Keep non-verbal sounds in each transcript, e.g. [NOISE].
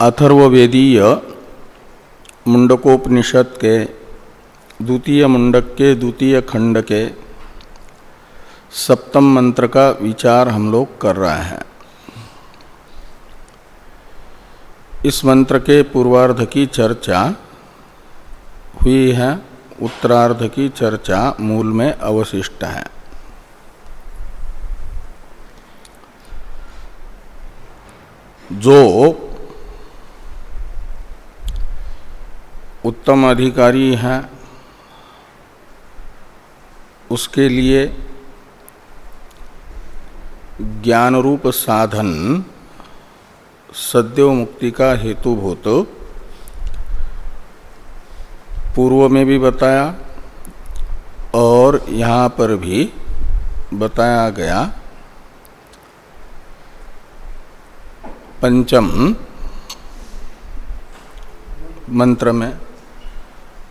अथर्वेदीय मुंडकोपनिषद के द्वितीय मुंडक के द्वितीय खंड के सप्तम मंत्र का विचार हम लोग कर रहे हैं। इस मंत्र के पूर्वार्ध की चर्चा हुई है, उत्तरार्ध की चर्चा मूल में अवशिष्ट है। जो उत्तम अधिकारी है, उसके लिए ज्ञान रूप साधन सद्यो मुक्ति का हेतुभूत। पूर्व में भी बताया और यहाँ पर भी बताया गया पंचम मंत्र में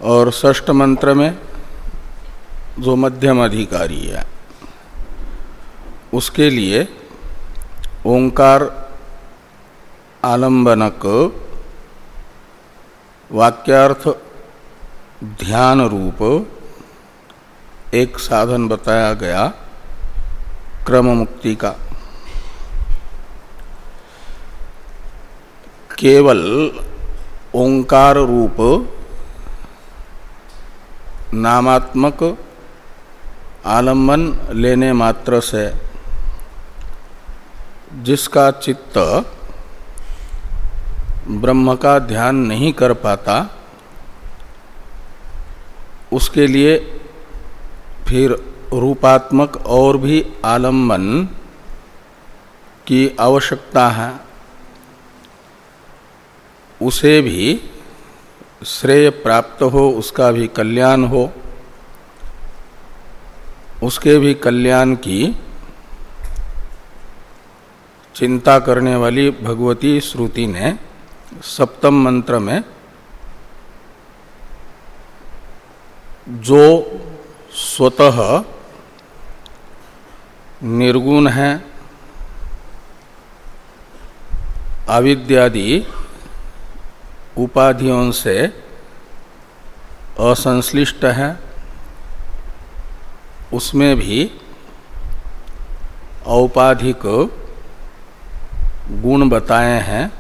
और षष्ठ मंत्र में जो मध्यम अधिकारी है, उसके लिए ओंकार आलंबनक वाक्यार्थ ध्यान रूप एक साधन बताया गया क्रम मुक्ति का। केवल ओंकार रूप, नामात्मक आलंबन लेने मात्र से, जिसका चित्त ब्रह्म का ध्यान नहीं कर पाता, उसके लिए फिर रूपात्मक और भी आलंबन की आवश्यकता है। उसे भी श्रेय प्राप्त हो, उसका भी कल्याण हो, उसके भी कल्याण की चिंता करने वाली भगवती श्रुति ने सप्तम मंत्र में जो स्वतः निर्गुण है अविद्यादि उपाधियों से असंश्लिष्ट है, उसमें भी औपाधिक गुण बताए हैं।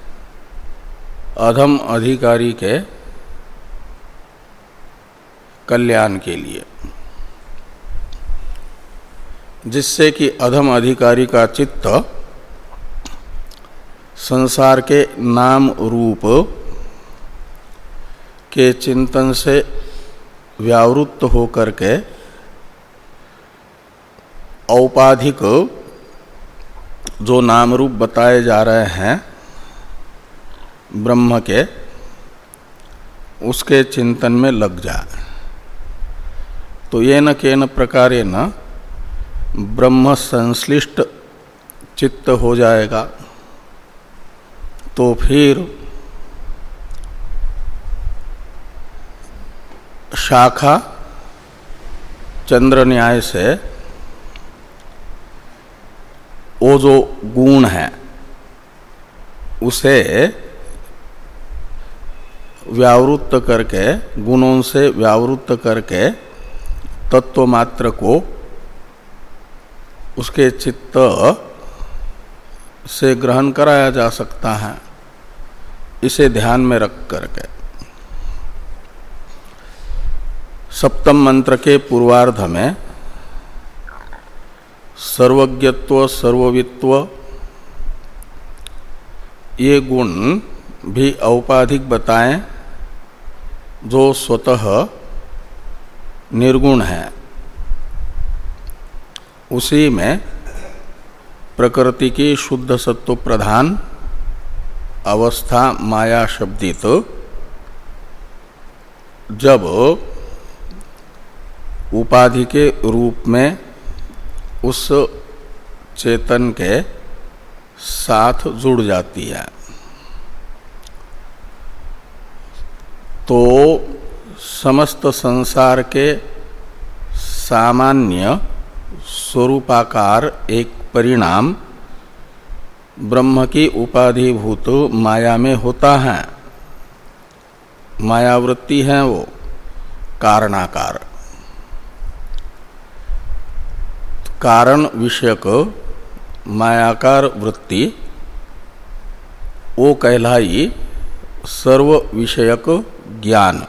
अधम अधिकारी के कल्याण के लिए। जिससे कि अधम अधिकारी का चित्त संसार के नाम रूप के चिंतन से व्यावृत्त होकर के औपाधिक जो नाम रूप बताए जा रहे हैं ब्रह्म के, उसके चिंतन में लग जाए। तो ये न के न प्रकार न ब्रह्म संश्लिष्ट चित्त हो जाएगा। तो फिर शाखा चंद्र न्याय से वो जो गुण है, उसे व्यावृत्त करके, गुणों से व्यावृत्त करके तत्व मात्र को उसके चित्त से ग्रहण कराया जा सकता है। इसे ध्यान में रख करके। सप्तम मंत्र के पूर्वार्ध में, सर्वज्ञत्व, सर्ववित्व, ये गुण भी औपाधिक बताएँ, जो स्वतः निर्गुण है। उसी में प्रकृति की शुद्ध सत्व प्रधान, अवस्था माया शब्दित, जब उपाधि के रूप में उस चेतन के साथ जुड़ जाती है। तो समस्त संसार के सामान्य स्वरूपाकार एक परिणाम ब्रह्म की उपाधिभूत माया में होता है। मायावृत्ति है वो, कारणाकार। कारण विषयक मायाकार वृत्ति वो कहलाई सर्व विषयक ज्ञान।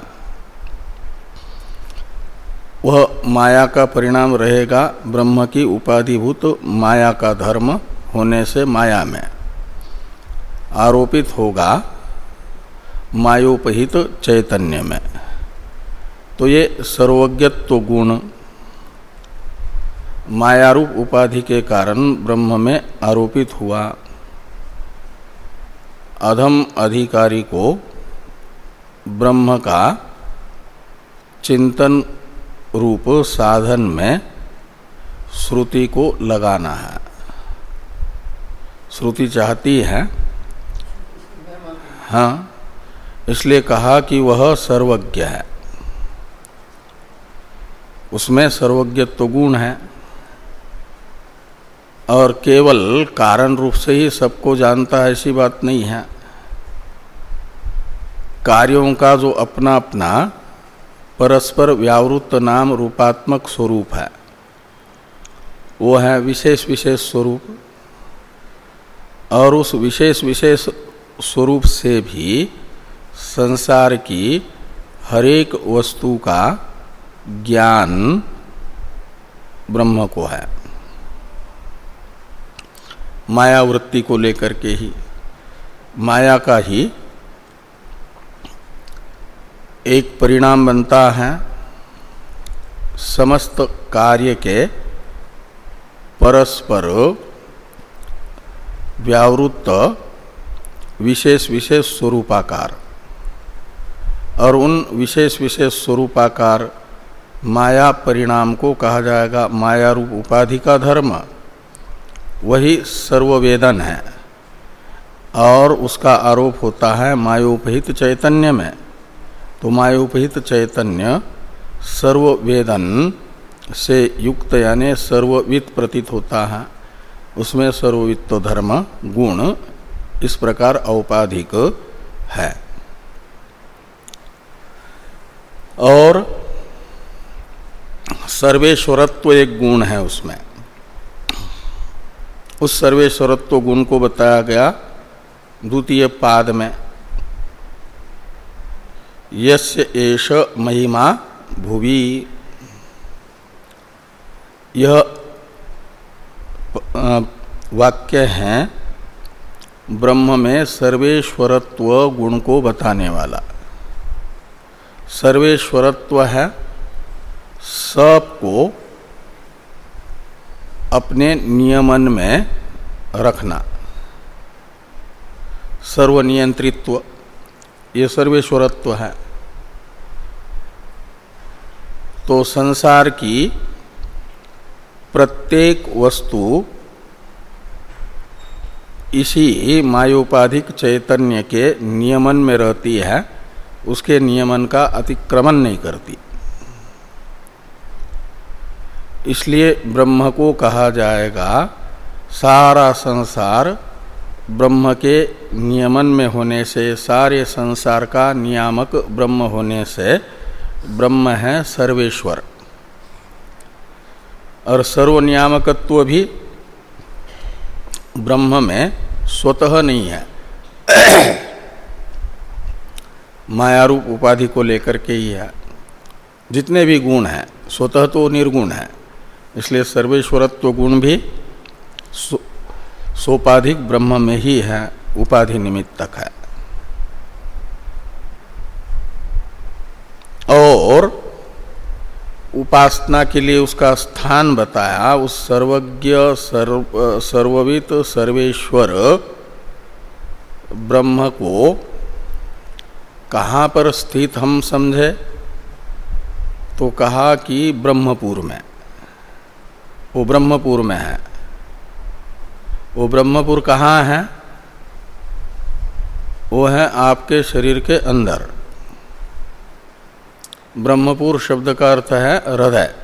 वह माया का परिणाम रहेगा, ब्रह्म की उपाधिभूत माया का धर्म होने से माया में। आरोपित होगा, मायोपहित चैतन्य में। तो ये सर्वज्ञत्व गुण मायारूप उपाधि के कारण ब्रह्म में आरोपित हुआ। अधम अधिकारी को ब्रह्म का चिंतन रूप साधन में श्रुति को लगाना है। श्रुति चाहती है। हाँ इसलिए कहा कि वह सर्वज्ञ है। उसमें सर्वज्ञत्व गुण है। और केवल कारण रूप से ही सबको जानता है, ऐसी बात नहीं है। कार्यों का जो अपना अपना परस्पर व्यावृत्त नाम रूपात्मक स्वरूप है, वो है विशेष विशेष स्वरूप। और उस विशेष विशेष स्वरूप से भी संसार की हरेक वस्तु का ज्ञान ब्रह्म को है। माया वृत्ति को लेकर के ही, माया का ही एक परिणाम बनता है समस्त कार्य के परस्पर व्यावृत्त विशेष विशेष स्वरूपाकार। और उन विशेष विशेष स्वरूपाकार माया परिणाम को कहा जाएगा माया रूप उपाधि का धर्म। वही सर्ववेदन है। और उसका आरोप होता है, मायोपहित चैतन्य में। तो मायोपहित चैतन्य सर्ववेदन से युक्त यानी सर्ववित प्रतीत होता है। उसमें सर्ववित्त धर्म, गुण इस प्रकार औपाधिक है। और सर्वेश्वरत्व एक गुण है उसमें। उस सर्वेश्वरत्व गुण को बताया गया द्वितीय पाद में। यस्य एष महिमा भुवि। यह वाक्य है ब्रह्म में सर्वेश्वरत्व गुण को बताने वाला। सर्वेश्वरत्व है सबको अपने नियमन में रखना। सर्वनियंत्रित्व, ये सर्वेश्वरत्व है। तो संसार की प्रत्येक वस्तु इसी मायोपाधिक चैतन्य के नियमन में रहती है, उसके नियमन का अतिक्रमण नहीं करती। इसलिए ब्रह्म को कहा जाएगा, सारा संसार ब्रह्म के नियमन में होने से, सारे संसार का नियामक ब्रह्म होने से ब्रह्म है सर्वेश्वर। और सर्वनियामकत्व भी ब्रह्म में स्वतः नहीं है। मायारूप उपाधि को लेकर के ही है। जितने भी गुण हैं, स्वतः तो निर्गुण है। इसलिए सर्वेश्वरत्व गुण भी सो, सोपाधिक ब्रह्म में ही है उपाधि निमित्तक है। और उपासना के लिए उसका स्थान बताया उस सर्वज्ञ सर्व सर्ववित सर्वेश्वर ब्रह्म को कहाँ पर स्थित हम समझे? तो कहा कि ब्रह्मपुर में। वो ब्रह्मपुर में है। वो ब्रह्मपुर कहाँ है? वो है आपके शरीर के अंदर। ब्रह्मपुर शब्द का अर्थ है हृदय।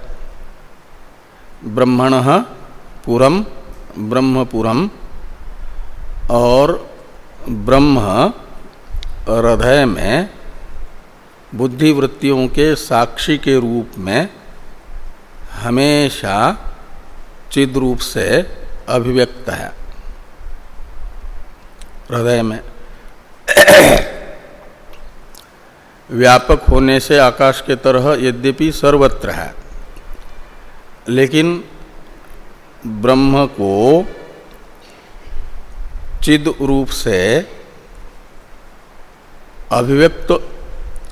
ब्रह्मण पुरम, ब्रह्मपुरम, और ब्रह्म हृदय में बुद्धि वृत्तियों के साक्षी के रूप में हमेशा चिद रूप से अभिव्यक्त है। हृदय में [CLEARS THROAT] व्यापक होने से आकाश के तरह यद्यपि सर्वत्र है, लेकिन ब्रह्म को चिद रूप से अभिव्यक्त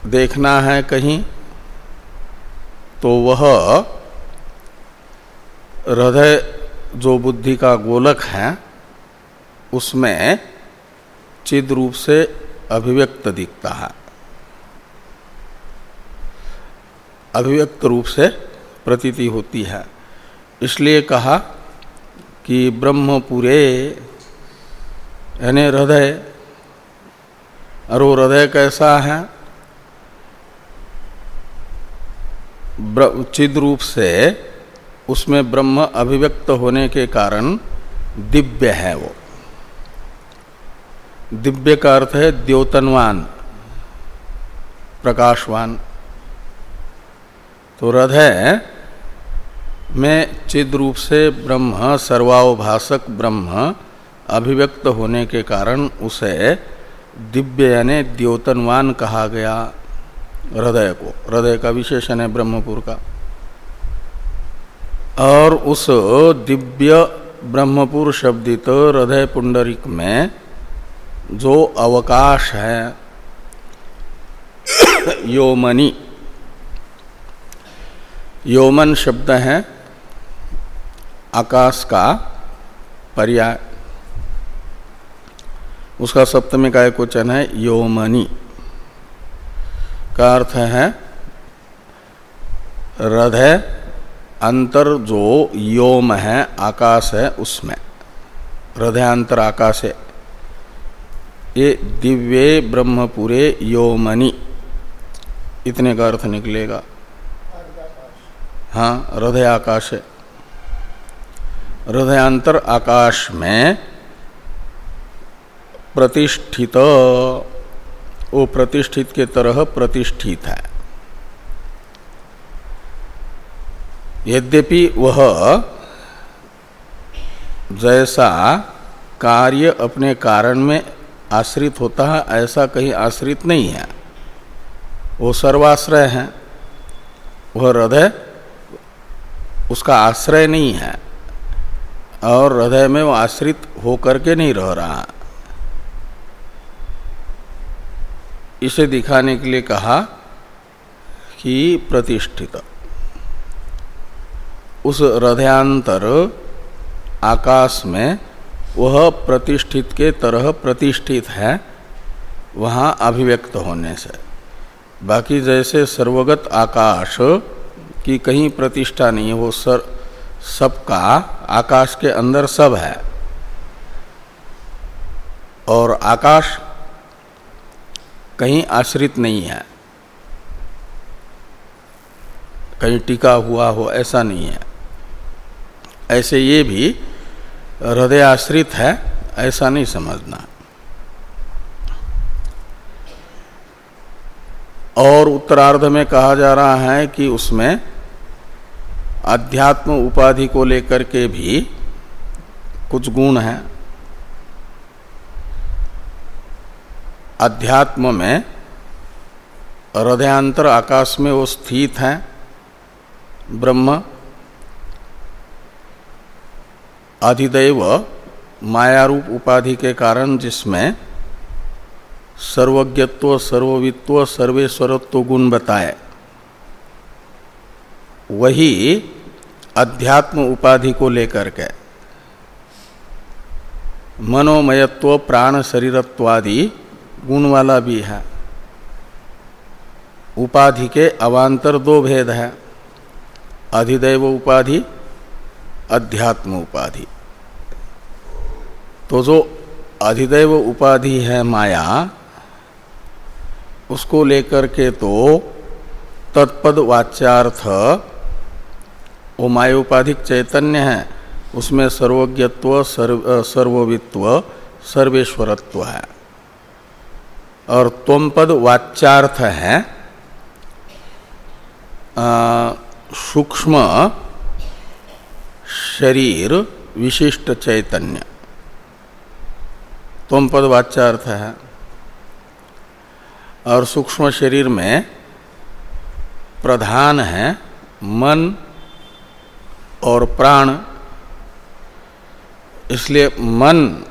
देखना है कहीं तो वह हृदय जो बुद्धि का गोलक है, उसमें चिद रूप से अभिव्यक्त दिखता है। अभिव्यक्त रूप से प्रतीति होती है। इसलिए कहा कि ब्रह्मपुरे, यानी हृदय वो हृदय कैसा है? चिद रूप से उसमें ब्रह्म अभिव्यक्त होने के कारण दिव्य है वो। दिव्य का अर्थ है द्योतनवान, प्रकाशवान। तो हृदय में चिद रूप से ब्रह्म सर्वावभाषक ब्रह्म अभिव्यक्त होने के कारण उसे दिव्य यानी द्योतनवान कहा गया हृदय को। हृदय का विशेषण है ब्रह्मपुर का। और उस दिव्य ब्रह्मपुर शब्दित हृदय पुंडरिक में जो अवकाश है, योमनी, योमन शब्द है, आकाश का पर्याय। उसका सप्तमी का एक वचन है, योमनी, का अर्थ है हृदय अंतर जो योम है, आकाश है, उसमें। हृदयांतर आकाश है। ये दिव्य ब्रह्मपुरे योमनि। इतने का अर्थ निकलेगा। हाँ हृदय आकाश है। हृदयांतर आकाश में प्रतिष्ठित, वो प्रतिष्ठित के तरह प्रतिष्ठित है। यद्यपि वह जैसा कार्य अपने कारण में आश्रित होता है, ऐसा कहीं आश्रित नहीं है। वो सर्वाश्रय है। वह हृदय, उसका आश्रय नहीं है और हृदय में वो आश्रित होकर के नहीं रह रहा। इसे दिखाने के लिए कहा कि प्रतिष्ठित। उस हृदयांतर आकाश में वह प्रतिष्ठित के तरह प्रतिष्ठित है, वहाँ अभिव्यक्त होने से। बाकी जैसे सर्वगत आकाश की कहीं प्रतिष्ठा नहीं है, वो सर, सबका, आकाश के अंदर सब है। और आकाश कहीं आश्रित नहीं है। कहीं टिका हुआ हो, ऐसा नहीं है। ऐसे ये भी हृदय आश्रित है, ऐसा नहीं समझना। और उत्तरार्ध में कहा जा रहा है कि उसमें अध्यात्म उपाधि को लेकर के भी कुछ गुण हैं। अध्यात्म में हृदयांतर आकाश में वो स्थित है, ब्रह्म अधिदैव मायारूप उपाधि के कारण जिसमें सर्वज्ञत्व, सर्ववित्व, सर्वेश्वरत्व गुण बताए, वही अध्यात्म उपाधि को लेकर के मनोमयत्व, प्राण शरीरत्वादि गुण वाला भी है। उपाधि के अवान्तर दो भेद है। अधिदैव उपाधि अध्यात्म उपाधि तो जो अधिदैव उपाधि है माया, उसको लेकर के तो तत्पद वाच्यार्थ, वो माया मायोपाधिक चैतन्य है, उसमें सर्वज्ञत्व, सर्व सर्ववित्व, सर्वेश्वरत्व है। और तुम पद वाच्यार्थ है सूक्ष्म शरीर विशिष्ट चैतन्य। तुम पद वाच्यार्थ है। और सूक्ष्म शरीर में प्रधान है मन और प्राण। इसलिए मन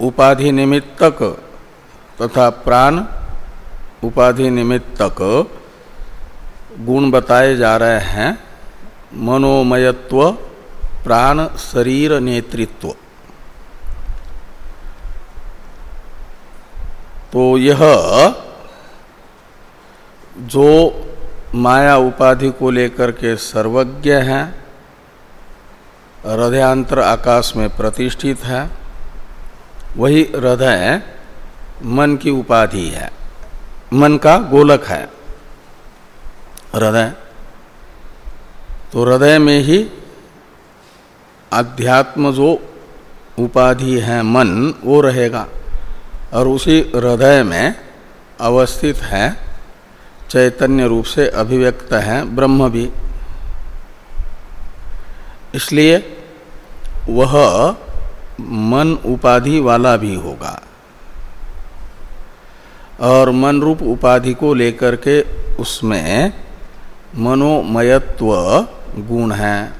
उपाधि निमित्तक तथा प्राण उपाधि निमित्तक गुण बताए जा रहे हैं। मनोमयत्व प्राण शरीर नेतृत्व। तो यह जो माया उपाधि को लेकर के सर्वज्ञ हैं, हृदयांतर आकाश में प्रतिष्ठित है, वही हृदय मन की उपाधि है, मन का गोलक है। हृदय। तो हृदय में ही अध्यात्म जो उपाधि है मन, वो रहेगा। और उसी हृदय में अवस्थित है, चैतन्य रूप से अभिव्यक्त है, ब्रह्म भी। इसलिए वह मन उपाधि वाला भी होगा। और मन रूप उपाधि को लेकर के उसमें मनोमयत्व गुण है।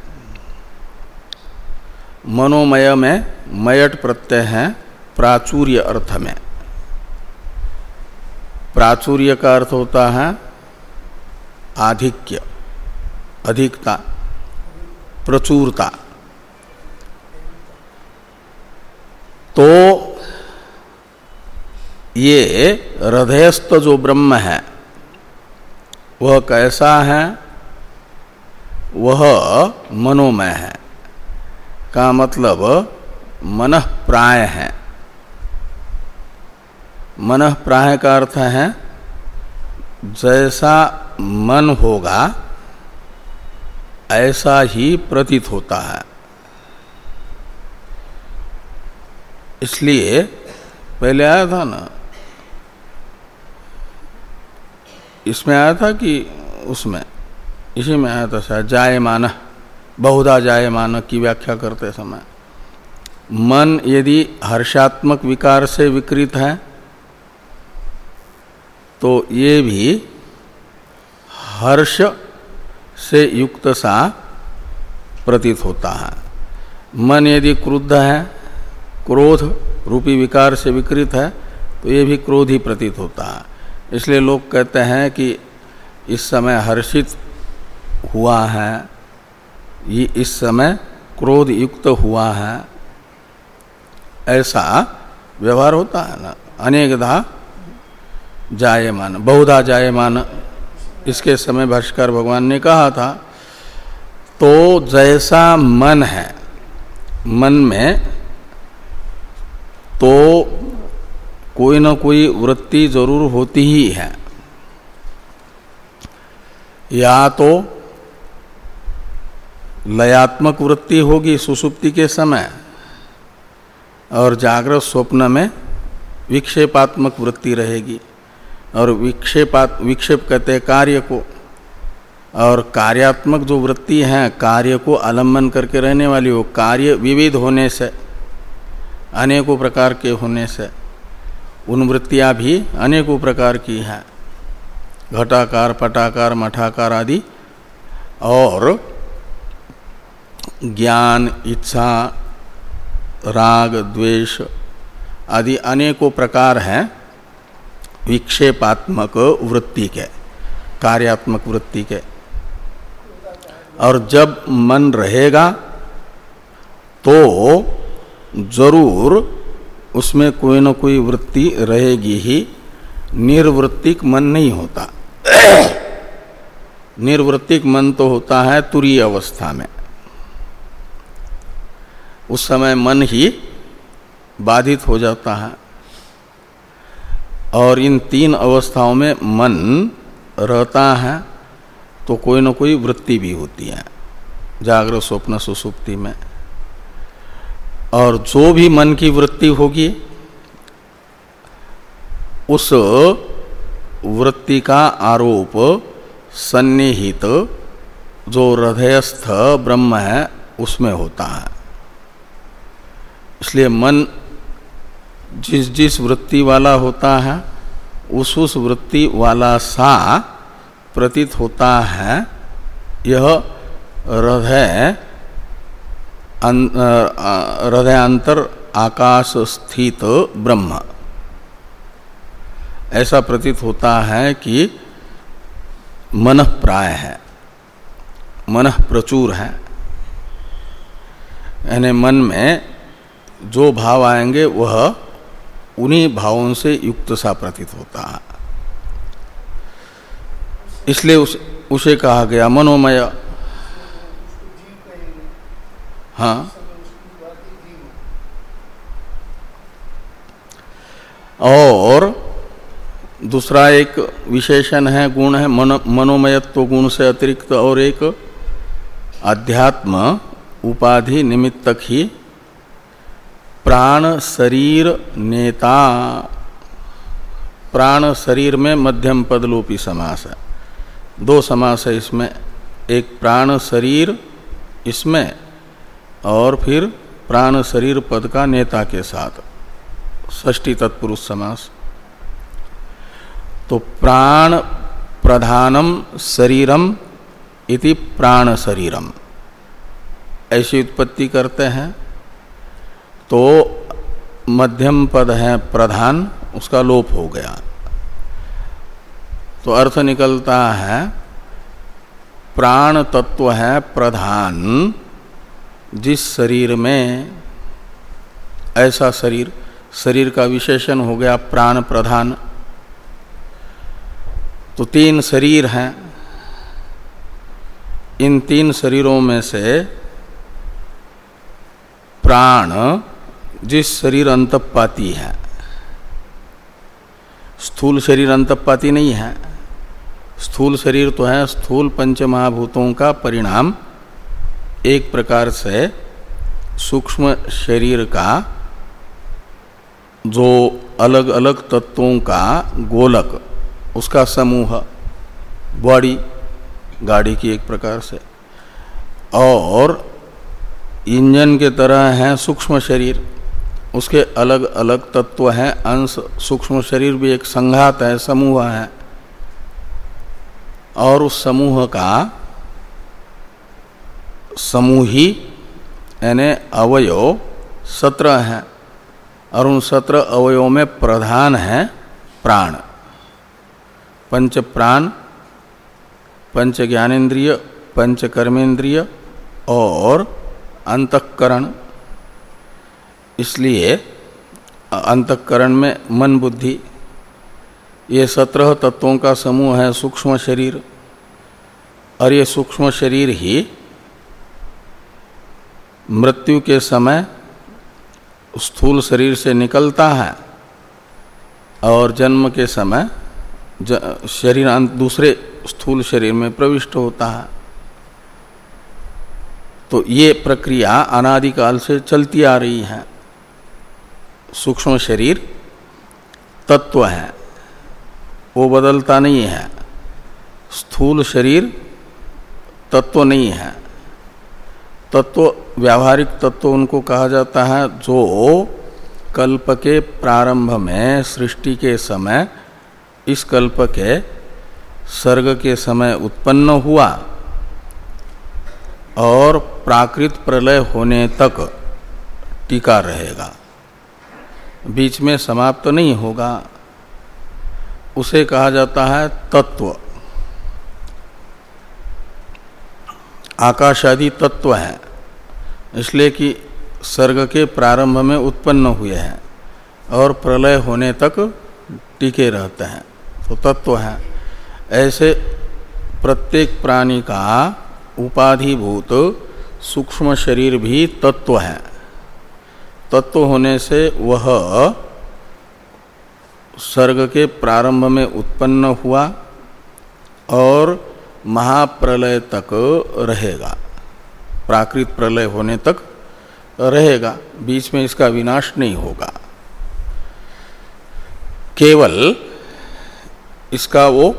मनोमय में मयट प्रत्यय है, प्राचुर्य अर्थ में। प्राचुर्य का अर्थ होता है आधिक्य, अधिकता, प्रचुरता। तो ये हृदयस्थ जो ब्रह्म है, वह कैसा है? वह मनोमय है। का मतलब मन प्राय है। मन प्राय का अर्थ है, जैसा मन होगा, ऐसा ही प्रतीत होता है। इसलिए पहले आया था ना, इसमें आया था कि उसमें, इसी में आया था शायद जायमान। बहुधा जायमान की व्याख्या करते समय, मन यदि हर्षात्मक विकार से विकृत है तो ये भी हर्ष से युक्त सा प्रतीत होता है। मन यदि क्रुद्ध है, क्रोध रूपी विकार से विकृत है तो ये भी क्रोध ही प्रतीत होता है। इसलिए लोग कहते हैं कि इस समय हर्षित हुआ है ये इस समय क्रोध युक्त हुआ है। ऐसा व्यवहार होता है ना। अनेकधा जायमान, बहुधा जायमान। इसके समय भाष्कर भगवान ने कहा था तो जैसा मन है, मन में तो कोई ना कोई वृत्ति ज़रूर होती ही है। या तो लयात्मक वृत्ति होगी सुसुप्ति के समय और जागृत स्वप्न में विक्षेपात्मक वृत्ति रहेगी। और विक्षेपात, विक्षेप कहते हैं कार्य को। और कार्यात्मक जो वृत्ति है, कार्य को अलंबन करके रहने वाली, वो कार्य विविध होने से, अनेकों प्रकार के होने से, उन वृत्तियाँ भी अनेकों प्रकार की हैं। घटाकार, पटाकार, मठाकार आदि और ज्ञान, इच्छा, राग, द्वेष आदि अनेकों प्रकार हैं। विक्षेपात्मक वृत्ति के, कार्यात्मक वृत्ति के। और जब मन रहेगा तो ज़रूर उसमें कोई ना कोई वृत्ति रहेगी ही। निर्वृत्तिक मन नहीं होता। [COUGHS] निर्वृत्तिक मन तो होता है तुरीय अवस्था में। उस समय मन ही बाधित हो जाता है। और इन तीन अवस्थाओं में मन रहता है तो कोई ना कोई वृत्ति भी होती है, जागृत स्वप्न सुसुप्ति में। और जो भी मन की वृत्ति होगी, उस वृत्ति का आरोप सन्निहित, जो हृदयस्थ ब्रह्म है, उसमें होता है। इसलिए मन जिस जिस वृत्ति वाला होता है, उस उस वृत्ति वाला सा प्रतीत होता है। यह हृदय हृदयांतर आकाश स्थित ब्रह्म। ऐसा प्रतीत होता है कि मन प्राय है मन प्रचुर है। यानी मन में जो भाव आएँगे वह उन्हीं भावों से युक्त सा प्रतीत होता। है इसलिए उस, उसे कहा गया मनोमय। हाँ। और दूसरा एक विशेषण है गुण है मन मनोमयत्व गुण से अतिरिक्त और एक अध्यात्म उपाधि निमित्तक ही प्राण शरीर नेता। प्राण शरीर में मध्यम पदलोपी समास है। दो समास है इसमें। एक प्राण शरीर इसमें और फिर प्राण शरीर पद का नेता के साथ। ष्टी तत्पुरुष समास। तो प्राण प्रधानम शरीरम इति प्राण शरीरम। ऐसी उत्पत्ति करते हैं। तो मध्यम पद है प्रधान, उसका लोप हो गया। तो अर्थ निकलता है प्राण तत्व है प्रधान, जिस शरीर में ऐसा शरीर शरीर का विशेषण हो गया प्राण प्रधान। तो तीन शरीर हैं। इन तीन शरीरों में से प्राण जिस शरीर अंतपाती है, स्थूल शरीर अंतपाती नहीं है। स्थूल शरीर तो है, स्थूल पंच महाभूतों का परिणाम एक प्रकार से सूक्ष्म शरीर का जो अलग अलग तत्वों का गोलक, उसका समूह, बॉडी, गाड़ी की एक प्रकार से। और इंजन के तरह है सूक्ष्म शरीर। उसके अलग अलग तत्व हैं, अंश, सूक्ष्म शरीर भी एक संघात है, समूह है। और उस समूह का समूही, यानी अवयव सत्रह हैं, और उन सत्रह अवयवों में प्रधान है प्राण। पंच प्राण, पंच ज्ञानेन्द्रिय, पंच कर्मेंद्रिय और अंतकरण। इसलिए अंतकरण में मन बुद्धि, ये सत्रह तत्वों का समूह है, सूक्ष्म शरीर। और ये सूक्ष्म शरीर ही मृत्यु के समय स्थूल शरीर से निकलता है और जन्म के समय शरीर दूसरे स्थूल शरीर में प्रविष्ट होता है। तो ये प्रक्रिया अनादिकाल से चलती आ रही है। सूक्ष्म शरीर तत्व है। वो बदलता नहीं है। स्थूल शरीर तत्व नहीं है। तत्व, व्यावहारिक तत्व उनको कहा जाता है, जो कल्प के प्रारंभ में, सृष्टि के समय, इस कल्प के सर्ग के समय उत्पन्न हुआ और प्राकृत प्रलय होने तक टीका रहेगा। बीच में समाप्त तो नहीं होगा। उसे कहा जाता है तत्व। आकाश आदि तत्व है, इसलिए कि सर्ग के प्रारंभ में उत्पन्न हुए हैं और प्रलय होने तक टिके रहते हैं। तो तत्व है। ऐसे प्रत्येक प्राणी का उपाधिभूत सूक्ष्म शरीर भी तत्व है। तत्व होने से वह सर्ग के प्रारंभ में उत्पन्न हुआ और महाप्रलय तक रहेगा। प्राकृत प्रलय होने तक रहेगा। बीच में इसका विनाश नहीं होगा। केवल इसका वो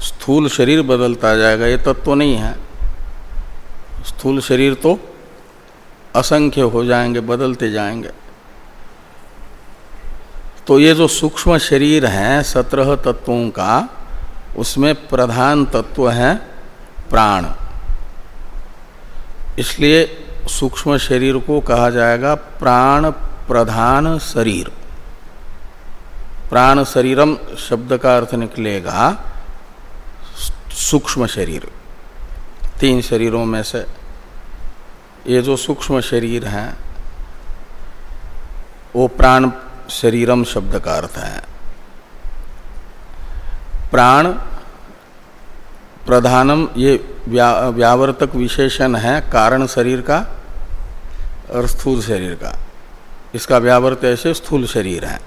स्थूल शरीर बदलता जाएगा, ये तत्व तो नहीं है। स्थूल शरीर तो असंख्य हो जाएँगे, बदलते जाएँगे। तो ये जो सूक्ष्म शरीर है, सत्रह तत्वों का, उसमें प्रधान तत्व है प्राण। इसलिए सूक्ष्म शरीर को कहा जाएगा प्राण प्रधान शरीर। प्राण शरीरम शब्द का अर्थ निकलेगा सूक्ष्म शरीर। तीन शरीरों में से ये जो सूक्ष्म शरीर है वो प्राण शरीरम शब्द का अर्थ है। प्राण प्रधानम ये व्या, व्यावर्तक विशेषण है कारण शरीर का और स्थूल शरीर का। इसका व्यावर्त ऐसे स्थूल शरीर है।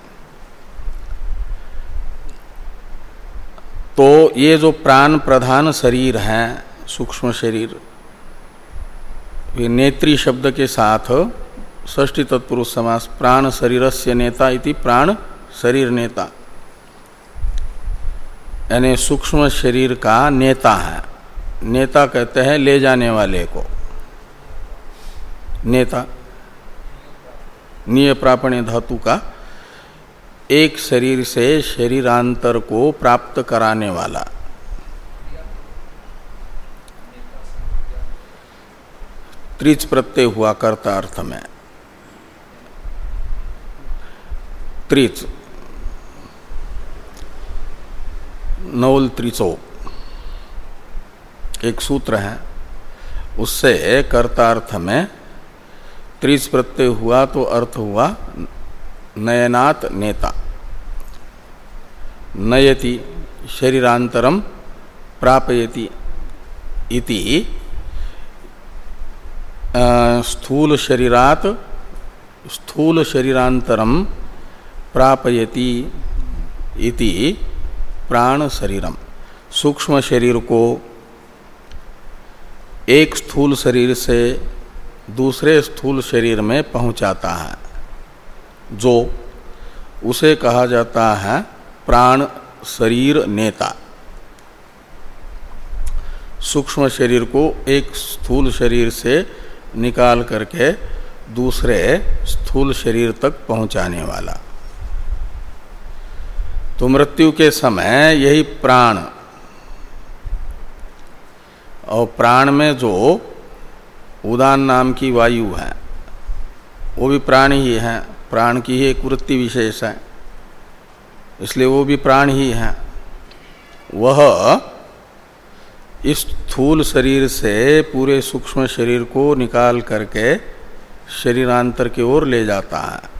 तो ये जो प्राण प्रधान शरीर है सूक्ष्म शरीर ये नेत्री शब्द के साथ ष्टी तत्पुरुष समास, प्राण शरीर से नेता इति प्राण शरीर नेता। यानी सूक्ष्म शरीर का नेता है। नेता कहते हैं ले जाने वाले को। नेता। निय प्रापण्य धातु का एक शरीर से शरीरांतर को प्राप्त कराने वाला। त्रिच प्रत्यय हुआ करता अर्थ में। त्रिच। नौल त्रिचो। एक सूत्र है। उससे कर्तार्थ में त्रिच प्रत्यय हुआ तो अर्थ हुआ नयनात् नेता। नयति शरीरांतरम प्रापयति इति स्थूल शरीरात स्थूल शरीरांतरम प्रापयति इति प्राण शरीरम सूक्ष्म शरीर को एक स्थूल शरीर से दूसरे स्थूल शरीर में पहुंचाता है, जो उसे कहा जाता है प्राण शरीर नेता। सूक्ष्म शरीर को एक स्थूल शरीर से निकाल करके दूसरे स्थूल शरीर तक पहुँचाने वाला। तो मृत्यु के समय यही प्राण। और प्राण में जो उदान नाम की वायु है, वो भी प्राण ही है। प्राण की ही एक वृत्ति विशेष है, इसलिए वो भी प्राण ही है। वह इस स्थूल शरीर से पूरे सूक्ष्म शरीर को निकाल करके शरीरांतर की ओर ले जाता है।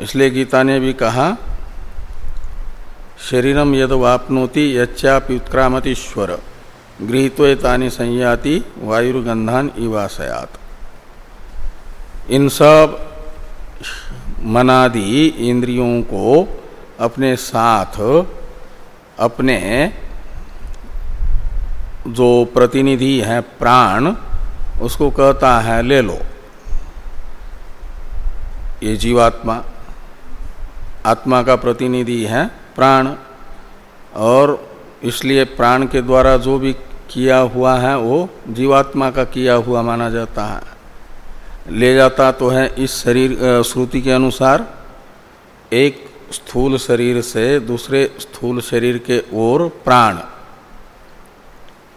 इसलिए गीता ने भी कहा, शरीरम यद वापनोति यच्चापि उत्क्रामतीश्वर गृहित्वतानि संयाति वायुर्गंधान इवासयात। इन सब मनादि इंद्रियों को अपने साथ, अपने जो प्रतिनिधि है प्राण, उसको कहता है, ले लो। ये जीवात्मा, आत्मा का प्रतिनिधि है, प्राण। और इसलिए प्राण के द्वारा जो भी किया हुआ है, वो जीवात्मा का किया हुआ माना जाता है। ले जाता तो है इस शरीर श्रुति के अनुसार, एक स्थूल शरीर से दूसरे स्थूल शरीर के ओर प्राण।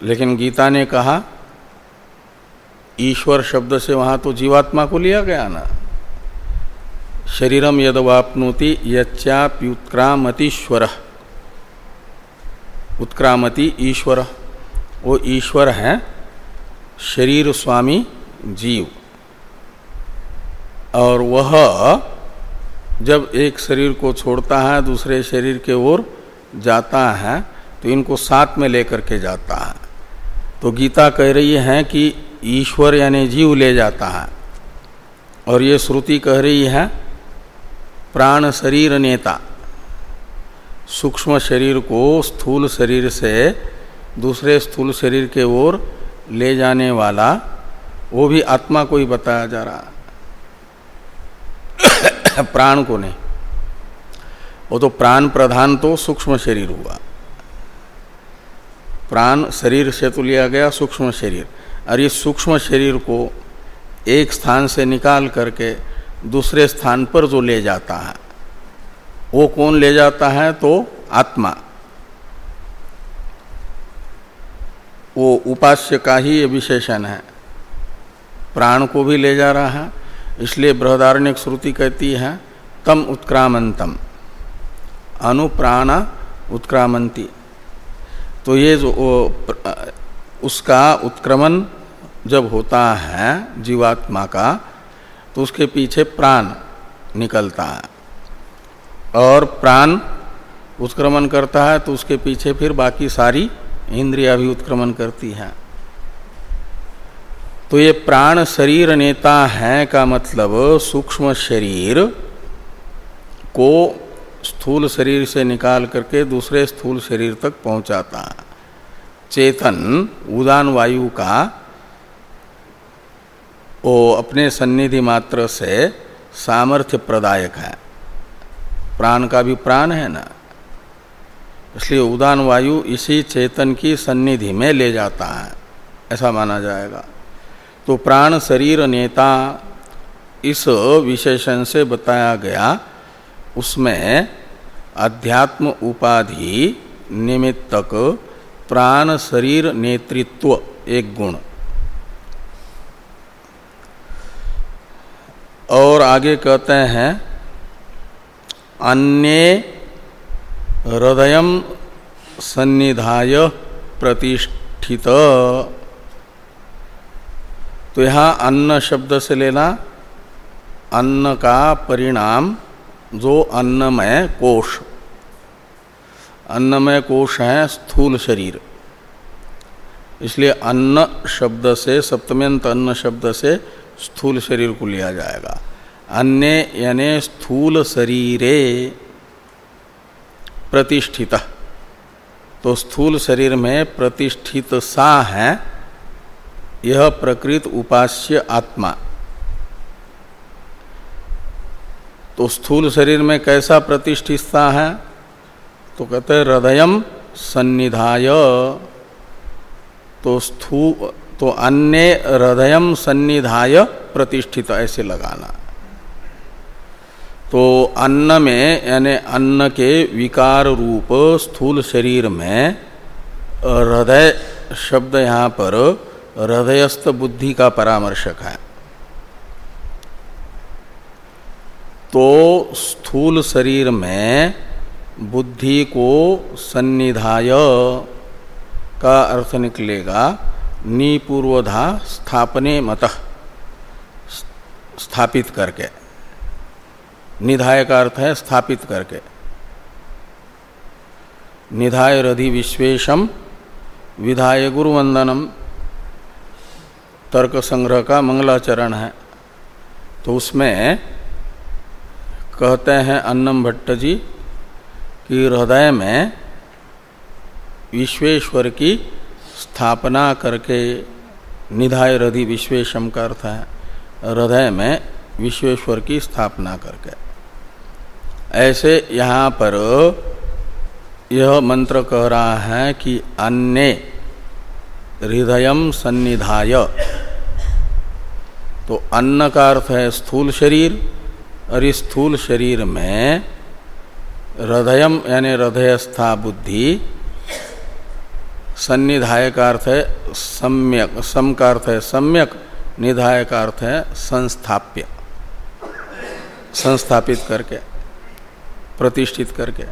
लेकिन गीता ने कहा, ईश्वर शब्द से वहाँ तो जीवात्मा को लिया गया ना। शरीरम यद वापनोति यच्चाप्युत्क्रामतीश्वर। उत्क्रामति ईश्वर। वो ईश्वर है, शरीर स्वामी जीव। और वह जब एक शरीर को छोड़ता है, दूसरे शरीर के ओर जाता है तो इनको साथ में लेकर के जाता है। तो गीता कह रही है कि ईश्वर यानी जीव ले जाता है। और ये श्रुति कह रही है, प्राण शरीर नेता। सूक्ष्म शरीर को स्थूल शरीर से दूसरे स्थूल शरीर के ओर ले जाने वाला, वो भी आत्मा को ही बताया जा रहा प्राण को नहीं। वो तो प्राण प्रधान तो सूक्ष्म शरीर हुआ। प्राण शरीर से तो लिया गया सूक्ष्म शरीर। और इस सूक्ष्म शरीर को एक स्थान से निकाल करके दूसरे स्थान पर जो ले जाता है, वो कौन ले जाता है? तो आत्मा। वो उपास्य का ही विशेषण है। प्राण को भी ले जा रहा है इसलिए बृहदारण्य श्रुति कहती है, तम उत्क्रामंतम। अनुप्राण उत्क्रामंती। तो ये जो उसका उत्क्रमण जब होता है, जीवात्मा का तो उसके पीछे प्राण निकलता है। और प्राण उत्क्रमण करता है तो उसके पीछे फिर बाकी सारी इंद्रिया भी उत्क्रमण करती हैं। तो ये प्राण शरीर नेता है का मतलब सूक्ष्म शरीर को स्थूल शरीर से निकाल करके दूसरे स्थूल शरीर तक पहुंचाता है। चेतन, उदान वायु का, वो अपने सन्निधि मात्र से सामर्थ्य प्रदायक है। प्राण का भी प्राण है ना? इसलिए उदान वायु इसी चेतन की सन्निधि में ले जाता है। ऐसा माना जाएगा। तो प्राण शरीर नेता इस विशेषण से बताया गया, उसमें अध्यात्म उपाधि निमित्तक प्राण शरीर नेतृत्व एक गुण। और आगे कहते हैं, अन्य हृदय सन्निधाय प्रतिष्ठित। तो यहाँ अन्न शब्द से लेना, अन्न का परिणाम, जो अन्नमय कोश। अन्नमय कोश है स्थूल शरीर। इसलिए अन्न शब्द से, सप्तम्यंत अन्न शब्द से स्थूल शरीर को लिया जाएगा। अन्य यानी स्थूल शरीरे प्रतिष्ठित। तो स्थूल शरीर में प्रतिष्ठित सा है यह प्रकृत उपास्य आत्मा। तो स्थूल शरीर में कैसा प्रतिष्ठितता है? तो कहते हैं, हृदय सन्निधाय। तो स्थू तो अन्य हृदय सन्निधाय प्रतिष्ठित, ऐसे लगाना। तो अन्न में, यानी अन्न के विकार रूप स्थूल शरीर में, हृदय शब्द यहाँ पर हृदयस्थ बुद्धि का परामर्शक है। तो स्थूल शरीर में बुद्धि को सन्निधाय का अर्थ निकलेगा, निपूर्वधा स्थापने मत स्थापित करके। निधाय का अर्थ है स्थापित करके। निधाय रधि विश्वेशम विधाय गुरुवंदनम तर्क संग्रह का मंगलाचरण है। तो उसमें कहते हैं अन्नम भट्ट जी कि हृदय में विश्वेश्वर की स्थापना करके निधाय हृदय विश्वेशम का अर्थ है, हृदय में विश्वेश्वर की स्थापना करके। ऐसे यहाँ पर यह मंत्र कह रहा है कि अन्य हृदय सन्निधाय। तो अन्न का अर्थ है स्थूल शरीर और इस स्थूल शरीर में हृदय यानी हृदयस्था बुद्धि, सन्निधाय का अर्थ है सम्यक, सम का अर्थ है सम्यक, निधाय का अर्थ है संस्थाप्य। संस्थापित करके, प्रतिष्ठित करके।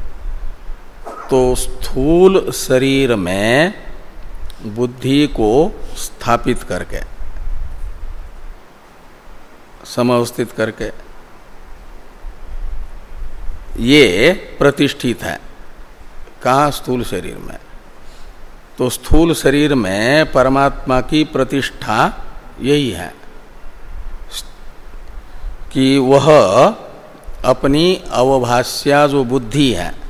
तो स्थूल शरीर में बुद्धि को स्थापित करके, समवस्थित करके, ये प्रतिष्ठित है। कहा स्थूल शरीर में? तो स्थूल शरीर में परमात्मा की प्रतिष्ठा यही है। कि वह अपनी अवभाष्या जो बुद्धि है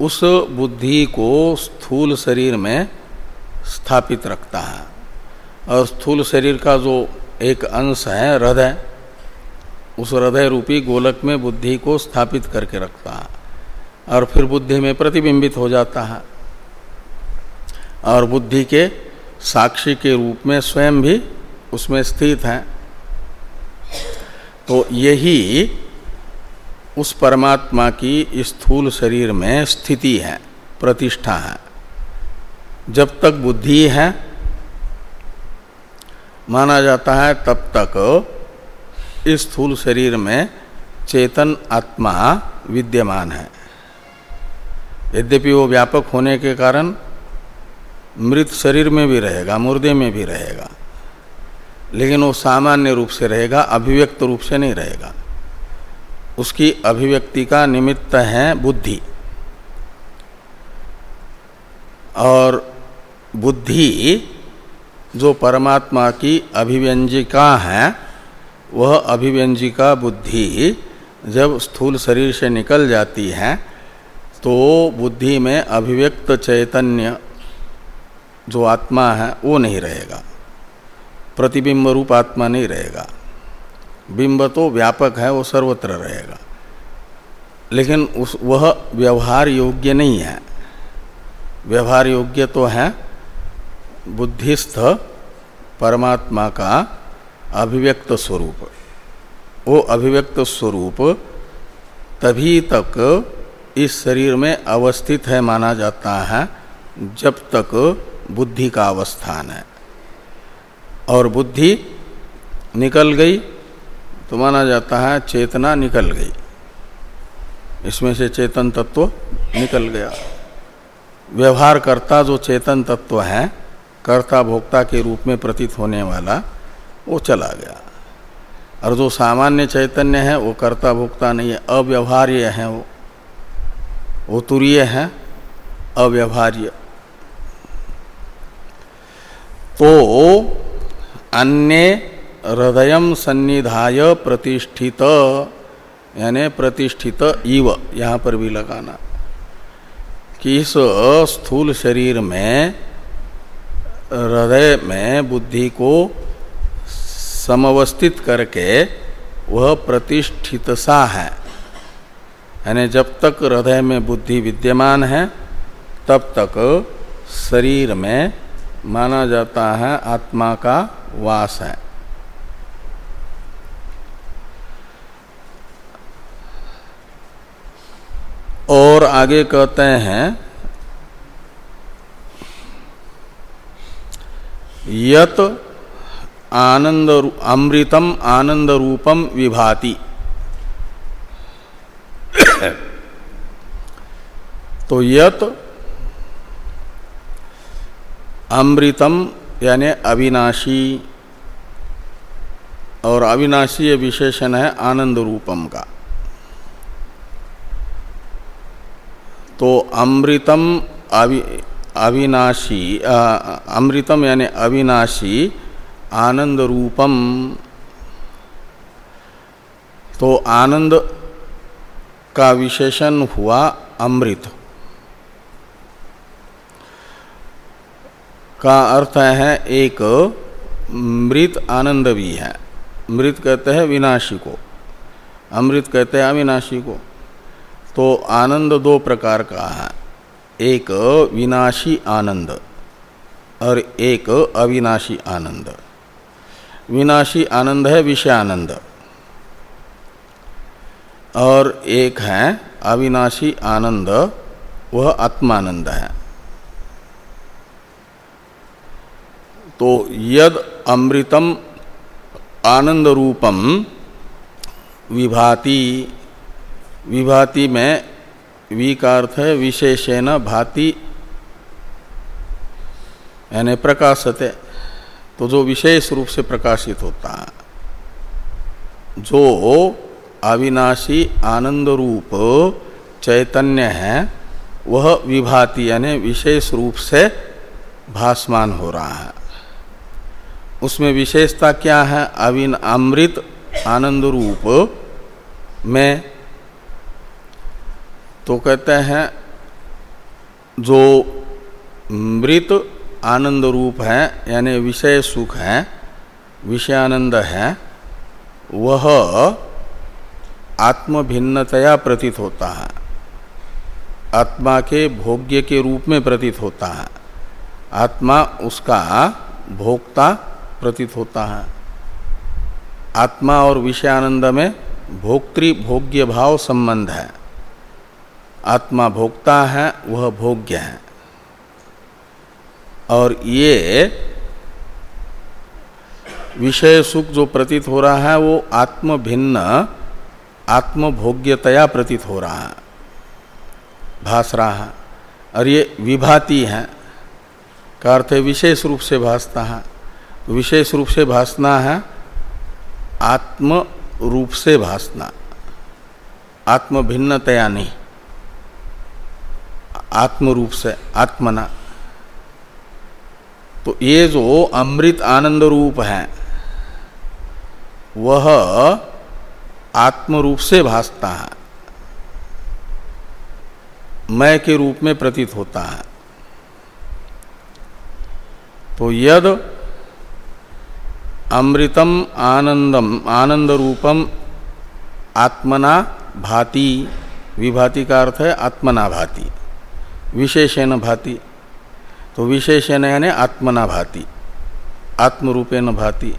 उस बुद्धि को स्थूल शरीर में स्थापित रखता है। और स्थूल शरीर का जो एक अंश है, हृदय, उस हृदय रूपी गोलक में बुद्धि को स्थापित करके रखता है और फिर बुद्धि में प्रतिबिंबित हो जाता है। और बुद्धि के साक्षी के रूप में स्वयं भी उसमें स्थित है। तो यही उस परमात्मा की स्थूल शरीर में स्थिति है, प्रतिष्ठा है। जब तक बुद्धि है, माना जाता है तब तक इस स्थूल शरीर में चेतन आत्मा विद्यमान है। यद्यपि वो व्यापक होने के कारण मृत शरीर में भी रहेगा, मुर्दे में भी रहेगा, लेकिन वो सामान्य रूप से रहेगा, अभिव्यक्त रूप से नहीं रहेगा। उसकी अभिव्यक्ति का निमित्त है बुद्धि। और बुद्धि जो परमात्मा की अभिव्यंजिका है, वह अभिव्यंजिका बुद्धि जब स्थूल शरीर से निकल जाती है तो बुद्धि में अभिव्यक्त चैतन्य जो आत्मा है, वो नहीं रहेगा। प्रतिबिंब रूप आत्मा नहीं रहेगा। बिंब तो व्यापक है, वो सर्वत्र रहेगा। लेकिन उस, वह व्यवहार योग्य नहीं है। व्यवहार योग्य तो है बुद्धिस्थ परमात्मा का अभिव्यक्त स्वरूप। वो अभिव्यक्त स्वरूप तभी तक इस शरीर में अवस्थित है माना जाता है, जब तक बुद्धि का अवस्थान है। और बुद्धि निकल गई तो माना जाता है चेतना निकल गई। इसमें से चेतन तत्व निकल गया। व्यवहार करता जो चेतन तत्व है, कर्ता भोक्ता के रूप में प्रतीत होने वाला, वो चला गया। और जो सामान्य चैतन्य है, वो कर्ता भोक्ता नहीं है, अव्यवहार्य है वो। वो तुरीय है, अव्यवहार्य। तो अन्य हृदय सन्निधाय प्रतिष्ठित, यानी प्रतिष्ठित इव, यहाँ पर भी लगाना। कि इस स्थूल शरीर में, हृदय में बुद्धि को समवस्थित करके वह प्रतिष्ठित सा है। यानी जब तक हृदय में बुद्धि विद्यमान है, तब तक शरीर में माना जाता है आत्मा का वास है। और आगे कहते हैं, यत आनंद अमृतम आनंद रूपम विभाति। तो यत अमृतम यानी अविनाशी, और अविनाशी ये विशेषण है आनंद रूपम का। तो अमृतम अवि, अविनाशी अमृतम यानी अविनाशी आनंद रूपम तो आनंद का विशेषण हुआ अमृत। का अर्थ है एक मृत आनंद भी है। मृत कहते हैं विनाशी को। अमृत कहते हैं अविनाशी को। तो आनंद दो प्रकार का है। एक विनाशी आनंद और एक अविनाशी आनंद। विनाशी आनंद है विषयानंद। और एक है अविनाशी आनंद, वह आत्मानंद है। तो यद अमृतम आनंद रूपम विभाति विभाति में वी का अर्थ है, विशेषण भाति। यानी प्रकाशते। तो जो विशेष रूप से प्रकाशित होता है, जो अविनाशी आनंद रूप चैतन्य है, वह विभाति यानी विशेष रूप से भासमान हो रहा है। उसमें विशेषता क्या है? अविन अमृत आनंद रूप में तो कहते हैं, जो मृत आनंद रूप है, यानी विषय सुख है, विषयानंद है, वह आत्म भिन्नतया प्रतीत होता है। आत्मा के भोग्य के रूप में प्रतीत होता है। आत्मा उसका भोक्ता प्रतीत होता है। आत्मा और विषयानंद में भोक्तृ भोग्य भाव संबंध है। आत्मा भोक्ता है, वह भोग्य है। और ये विषय सुख जो प्रतीत हो रहा है, वो आत्म भिन्न आत्म भोग्यतया प्रतीत हो रहा है। भास रहा है। और ये विभाति है। का अर्थ विशेष रूप से भासता है। तो विशेष रूप से भासना है, आत्म रूप से भासना। आत्म भिन्नतया नहीं। आत्म रूप से, आत्मना। तो ये जो अमृत आनंद रूप है, वह आत्म रूप से भासता है। मैं के रूप में प्रतीत होता है। तो यद अमृतम आनंदम, आनंद रूपम आत्मना भाति, विभाति का अर्थ है आत्मना भाति। विशेषण भाति। तो विशेषण यानी आत्मना भाति, आत्मरूपेण भाति।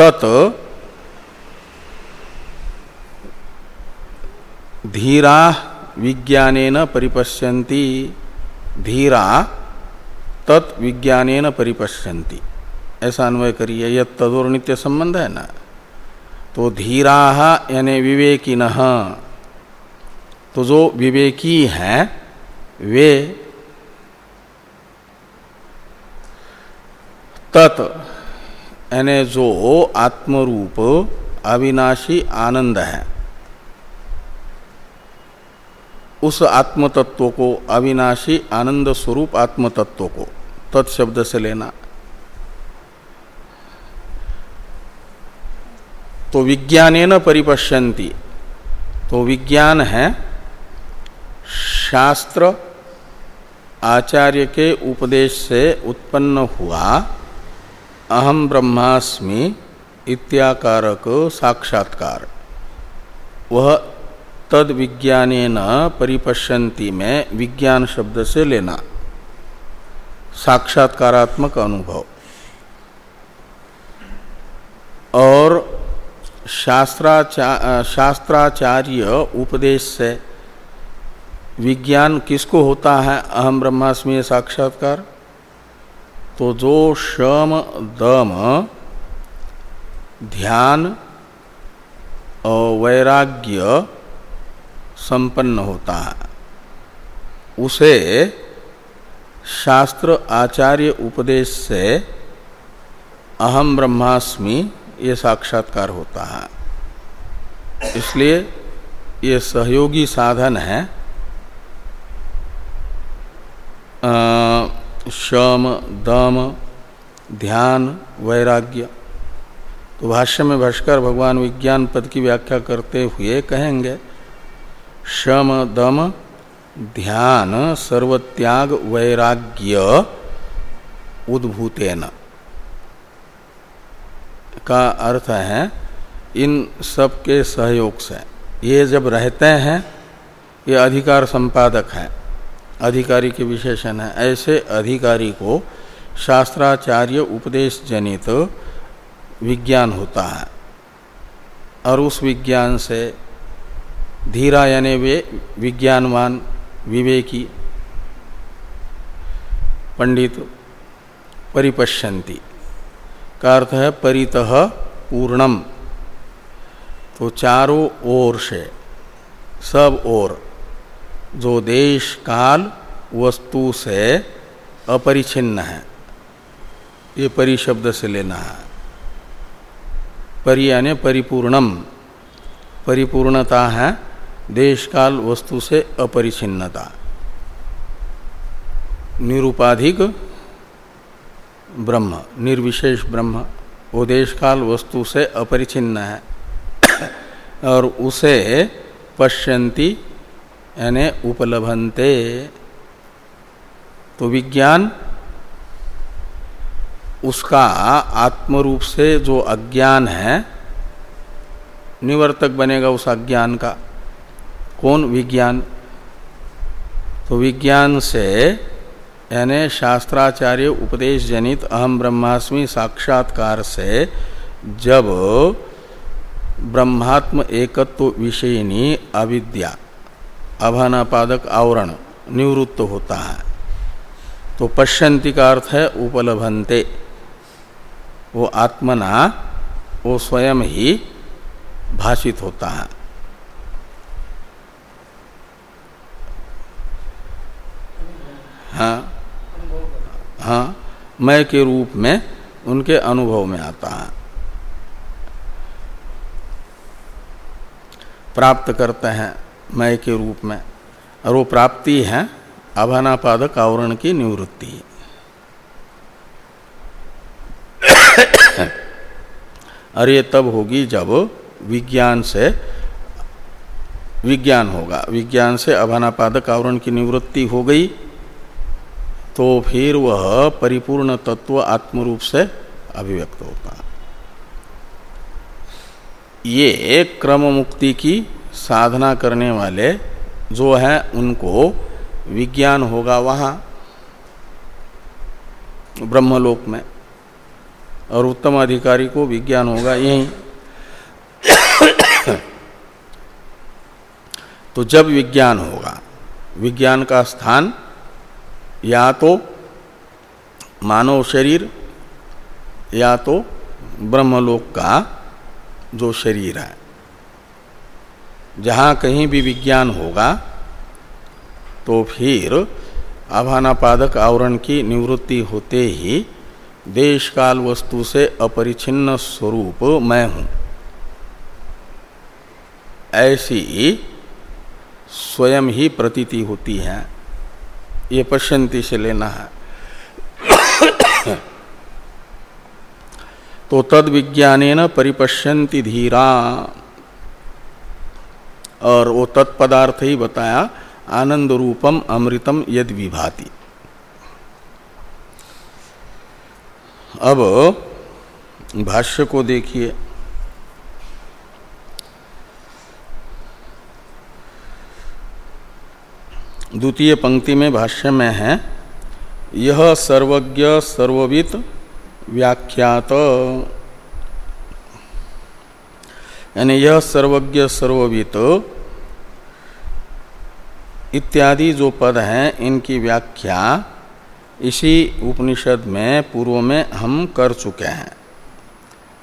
तत् धीरा विज्ञान परिपश्यन्ति। धीरा तत् विज्ञानेन परिपश्यन्ति। ऐसा अन्वय करिए यह तदोर नित्य संबंध है ना। तो धीरा यानी विवेकिन। तो जो विवेकी हैं, वे तत्, यानी जो आत्मरूप अविनाशी आनंद है। उस आत्म तत्व को, अविनाशी आनंद स्वरूप आत्म तत्व को तत्शब्द से लेना। तो विज्ञान न परिपश्यंती तो विज्ञान है शास्त्र आचार्य के उपदेश से उत्पन्न हुआ अहम ब्रह्मास्मि इत्याकारक साक्षात्कार। वह तद विज्ञान परिपश्यंती में विज्ञान शब्द से लेना। साक्षात्कारात्मक अनुभव। और शास्त्राचा, शास्त्राचार्य उपदेश से विज्ञान किसको होता है? अहम ब्रह्मास्मि साक्षात्कार। तो जो शम, दम, ध्यान और वैराग्य संपन्न होता है, उसे शास्त्र आचार्य उपदेश से अहम ब्रह्मास्मि ये साक्षात्कार होता है। इसलिए ये सहयोगी साधन है शम, दम, ध्यान, वैराग्य। तो भाष्य में भाष्कर भगवान विज्ञान पद की व्याख्या करते हुए कहेंगे, शम, दम, ध्यान, सर्वत्याग, वैराग्य, उद्भूतेन। का अर्थ है, इन सब के सहयोग से। ये जब रहते हैं, ये अधिकार संपादक है। अधिकारी के विशेषण है। ऐसे अधिकारी को शास्त्राचार्य उपदेश जनित विज्ञान होता है। और उस विज्ञान से धीरा यानी वे विज्ञानवान, विवेकी, पंडित परिपश्यंती का अर्थ है परित पूर्णम। तो चारों ओर से, सब ओर जो देश काल वस्तु से अपरिछिन्न है। ये परिशब्द से लेना है। परि यानी परिपूर्णम। परिपूर्णता है देश काल वस्तु से अपरिछिन्नता निरुपाधिक ब्रह्म, निर्विशेष ब्रह्म, वो देश काल वस्तु से अपरिछिन्न है। और उसे पश्यंती यानी उपलभनते। तो विज्ञान उसका आत्मरूप से जो अज्ञान है, निवर्तक बनेगा उस अज्ञान का। कौन? विज्ञान। तो विज्ञान से यानी शास्त्राचार्य उपदेश जनित अहम ब्रह्मास्मि साक्षात्कार से जब ब्रह्मात्म एकत्व विषयनी अविद्या अभानापादक आवरण निवृत्त होता है। तो पश्यंति का अर्थ है उपलभनते वो आत्मना, वो स्वयं ही भाषित होता है। हाँ हाँ मैं के रूप में उनके अनुभव में आता है। प्राप्त करते हैं। मय के रूप में। और वो प्राप्ति है आभानापादक आवरण की निवृत्ति। [COUGHS] और ये तब होगी जब विज्ञान से, विज्ञान होगा। विज्ञान से अभानापादक आवरण की निवृत्ति हो गई तो फिर वह परिपूर्ण तत्व आत्मरूप से अभिव्यक्त होता। ये क्रम मुक्ति की साधना करने वाले जो है, उनको विज्ञान होगा वहाँ, ब्रह्मलोक में। और उत्तम अधिकारी को विज्ञान होगा यहीं। [COUGHS] तो जब विज्ञान होगा, विज्ञान का स्थान या तो मानव शरीर या तो ब्रह्मलोक का जो शरीर है। जहाँ कहीं भी विज्ञान होगा तो फिर आभानापादक आवरण की निवृत्ति होते ही देश काल वस्तु से अपरिचिन्न स्वरूप मैं हूँ। ऐसी स्वयं ही प्रतीति होती है। ये पश्यंती से लेना है। तो तद विज्ञान परिपश्यंती धीरा। और वो तत्पदार्थ ही बताया, आनंद रूपम अमृतम यद विभाति। अब भाष्य को देखिए। द्वितीय पंक्ति में भाष्य में है, यह सर्वज्ञ सर्ववित व्याख्यात। यानी यह सर्वज्ञ, सर्ववित इत्यादि जो पद हैं, इनकी व्याख्या इसी उपनिषद में, पूर्व में हम कर चुके हैं।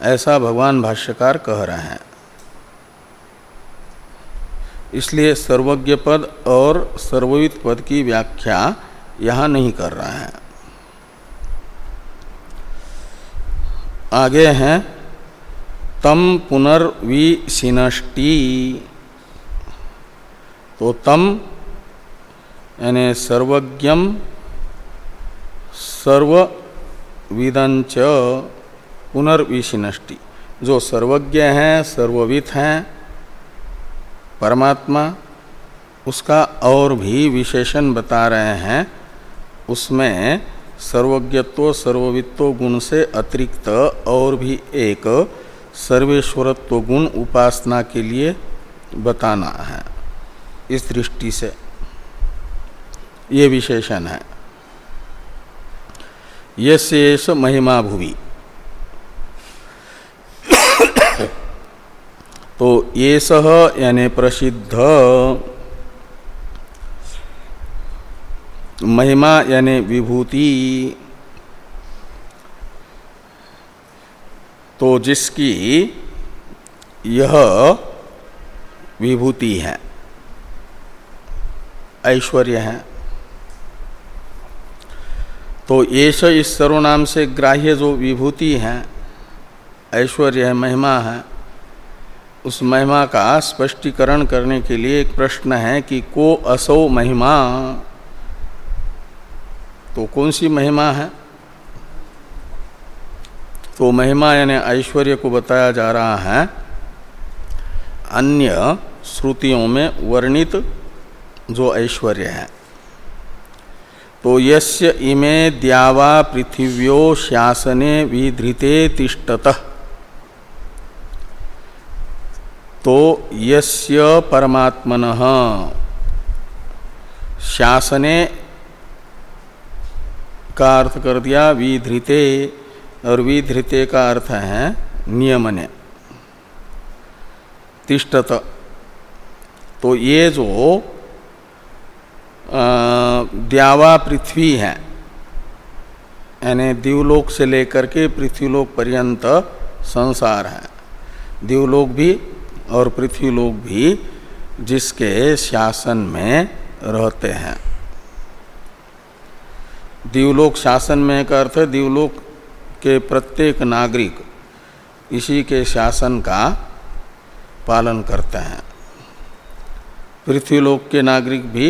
ऐसा भगवान भाष्यकार कह रहे हैं। इसलिए सर्वज्ञ पद और सर्ववित पद की व्याख्या यहाँ नहीं कर रहे हैं। आगे हैं तम पुनर्विशिनष्टि। तो तम, यानी सर्वज्ञम, सर्वविदंच पुनर्विशिनष्टि। जो सर्वज्ञ हैं, सर्वविद हैं, परमात्मा, उसका और भी विशेषण बता रहे हैं, उसमें सर्वज्ञत्व, सर्ववित्व गुण से अतिरिक्त और भी एक सर्वेश्वरत्व गुण उपासना के लिए बताना है। इस दृष्टि से ये विशेषण है। यशेष महिमा भुवि। तो ये सह यानी प्रसिद्ध महिमा यानी विभूति तो जिसकी यह विभूति है, ऐश्वर्य है। तो येष इस सर्वनाम से ग्राह्य जो विभूति है, ऐश्वर्य है, महिमा है, उस महिमा का स्पष्टीकरण करने के लिए एक प्रश्न है कि को असो महिमा? तो कौन सी महिमा है? तो महिमा यानी ऐश्वर्य को बताया जा रहा है। अन्य श्रुतियों में वर्णित जो ऐश्वर्य है। तो यस्य इमे द्यावा पृथिव्यो शासने विधृते तिष्ठतः। तो यस्य परमात्मन शासने का अर्थ कर दिया, विधृते और विधृते का अर्थ है नियमने। तिष्ठत। तो ये जो द्यावा पृथ्वी है, यानी दिवलोक से लेकर के पृथ्वीलोक पर्यंत संसार है। दिवलोक भी और पृथ्वीलोक भी जिसके शासन में रहते हैं। दिवलोक शासन में एक अर्थ है, दिवलोक के प्रत्येक नागरिक इसी के शासन का पालन करते हैं। पृथ्वीलोक के नागरिक भी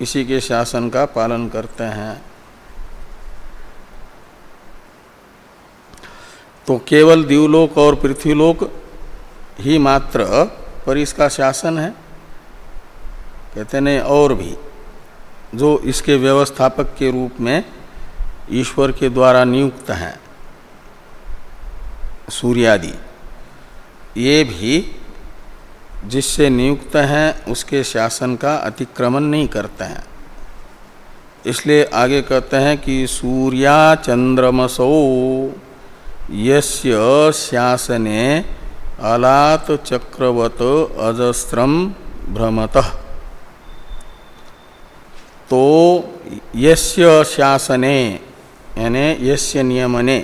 इसी के शासन का पालन करते हैं। तो केवल दिवलोक और पृथ्वीलोक ही मात्र पर इसका शासन है। कहते नहीं, और भी, जो इसके व्यवस्थापक के रूप में ईश्वर के द्वारा नियुक्त हैं। सूर्यादि। ये भी जिससे नियुक्त हैं, उसके शासन का अतिक्रमण नहीं करते हैं। इसलिए आगे कहते हैं कि सूर्या चंद्रमसो यस्य शासने अलात चक्रवत अजस्त्रम भ्रमत। तो यस्य शासने, यानी यस्य नियमने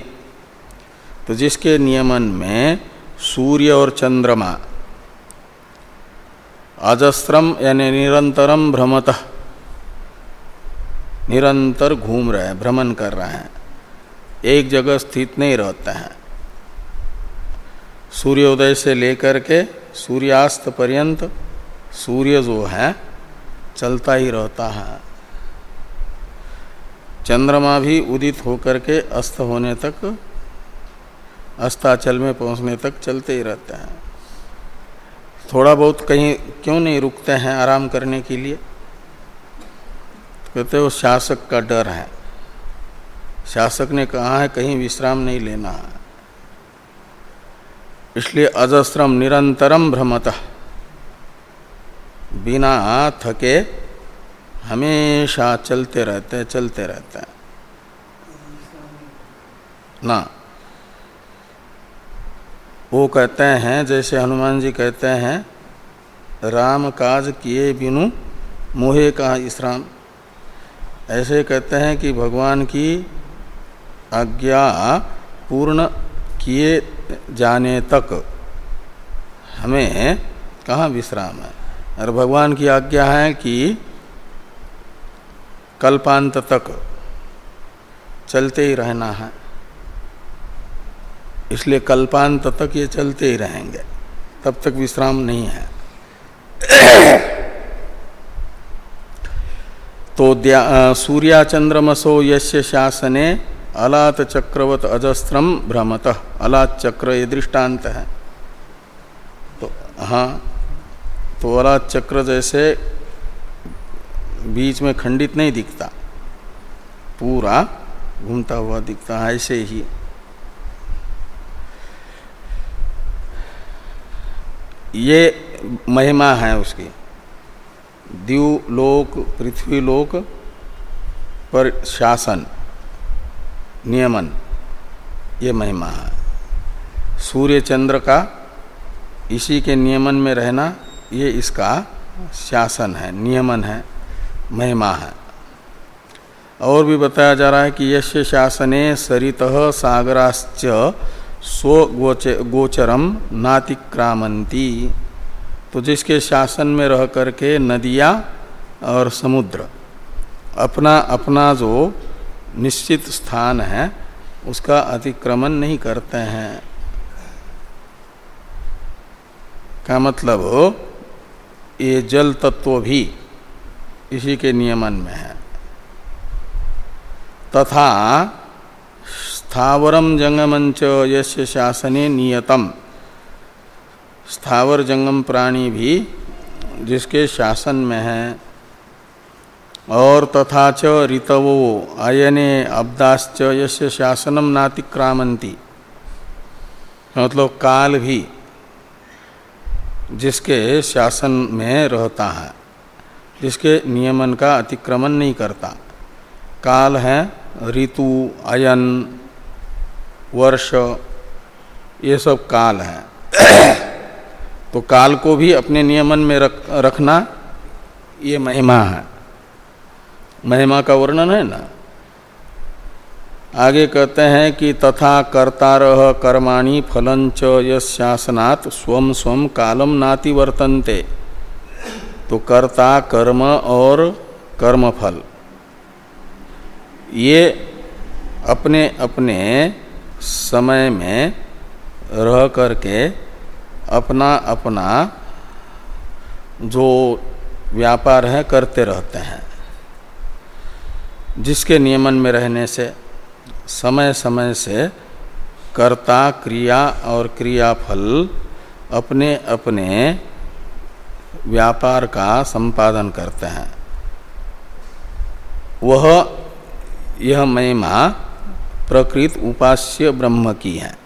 तो जिसके नियमन में सूर्य और चंद्रमा अजस्त्रम यानी निरंतरम भ्रमत, निरंतर घूम रहे हैं, भ्रमण कर रहे हैं, एक जगह स्थित नहीं रहते हैं। सूर्योदय से लेकर के सूर्यास्त पर्यंत सूर्य जो है, चलता ही रहता है। चंद्रमा भी उदित होकर के अस्त होने तक अस्ताचल में पहुँचने तक चलते ही रहते हैं। थोड़ा बहुत कहीं क्यों नहीं रुकते हैं आराम करने के लिए? कहते वो शासक का डर है। शासक ने कहा है, कहीं विश्राम नहीं लेना है। इसलिए अजस्त्रम निरंतरम भ्रमत। बिना थके हमेशा चलते रहते चलते रहते हैं। ना। वो कहते हैं, जैसे हनुमान जी कहते हैं, राम काज किए बिनु मोहे का विश्राम ऐसे कहते हैं कि भगवान की आज्ञा पूर्ण किए जाने तक हमें कहाँ विश्राम है। और भगवान की आज्ञा है कि कल्पांत तक चलते ही रहना है। इसलिए कल्पांत तक ये चलते ही रहेंगे। तब तक विश्राम नहीं है। तो सूर्या चंद्रमसो यश्य शासने, अलात चक्रवत अजस्त्रम भ्रमत। अलात चक्र ये दृष्टांत है। तो हाँ तो अलात चक्र जैसे बीच में खंडित नहीं दिखता। पूरा घूमता हुआ दिखता है, ऐसे ही। ये महिमा है उसकी। द्यूलोक पृथ्वीलोक पर शासन नियमन, ये महिमा है। सूर्य चंद्र का इसी के नियमन में रहना, ये इसका शासन है, नियमन है, महिमा है। और भी बताया जा रहा है कि यश शासने सरित सागराश्च स्व गोचरम नातिक्रामंती। तो जिसके शासन में रह करके नदियाँ और समुद्र, अपना अपना जो निश्चित स्थान है, उसका अतिक्रमण नहीं करते हैं। का मतलब ये जल तत्व भी इसी के नियमन में है। तथा स्थावरम जंगमंच यश शासने नियतम। स्थावर जंगम प्राणी भी जिसके शासन में है, और तथा च ऋतवो, अयने अब्दाश्च यश शासनम नातिक्रामंती मतलब काल भी जिसके शासन में रहता है, जिसके नियमन का अतिक्रमण नहीं करता। काल है ऋतु, अयन वर्ष ये सब काल है। [COUGHS] तो काल को भी अपने नियमन में रख, रखना ये महिमा है। महिमा का वर्णन है ना? आगे कहते हैं कि तथा कर्तार कर्माणि फलंच यशासनात् स्वम स्वम कालम नाति वर्तन्ते तो कर्ता कर्म और कर्मफल। ये अपने अपने समय में रह करके अपना अपना जो व्यापार है करते रहते हैं। जिसके नियमन में रहने से, समय समय से कर्ता क्रिया और क्रियाफल अपने अपने व्यापार का संपादन करते हैं। वह यह महिमा प्रकृत उपास्य ब्रह्म की है।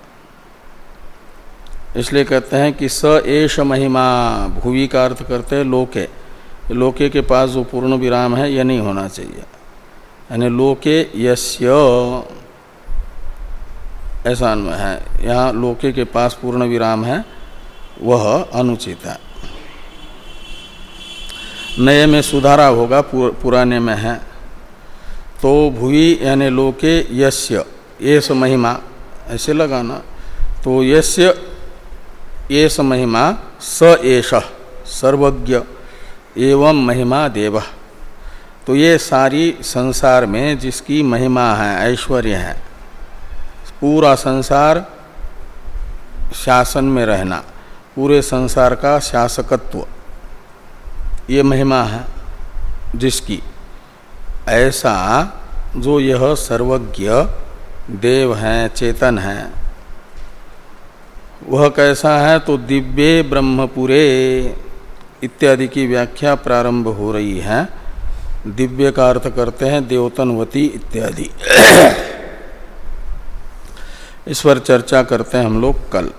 इसलिए कहते हैं कि स एष महिमा, भूवि का अर्थ करते हैं लोके। लोके के पास जो पूर्ण विराम है, यह नहीं होना चाहिए। यानी लोके यस्य, ऐसा अन्वय है। यहाँ लोके के पास पूर्ण विराम है, वह अनुचित है। नए में सुधारा होगा पुराने में है। तो भूवि यानी लोके यस्य ये महिमा, ऐसे लगाना। तो यस्य ये महिमा, स एष, सर्वज्ञ, एवं महिमा देव। तो ये सारी संसार में जिसकी महिमा है, ऐश्वर्य है, पूरा संसार शासन में रहना, पूरे संसार का शासकत्व, ये महिमा है जिसकी। ऐसा जो यह सर्वज्ञ देव है, चेतन है। वह कैसा है तो दिव्य ब्रह्मपुरे इत्यादि की व्याख्या प्रारंभ हो रही है। दिव्य का अर्थ करते हैं देवतनवती इत्यादि। [COUGHS] इस पर चर्चा करते हैं हम लोग कल।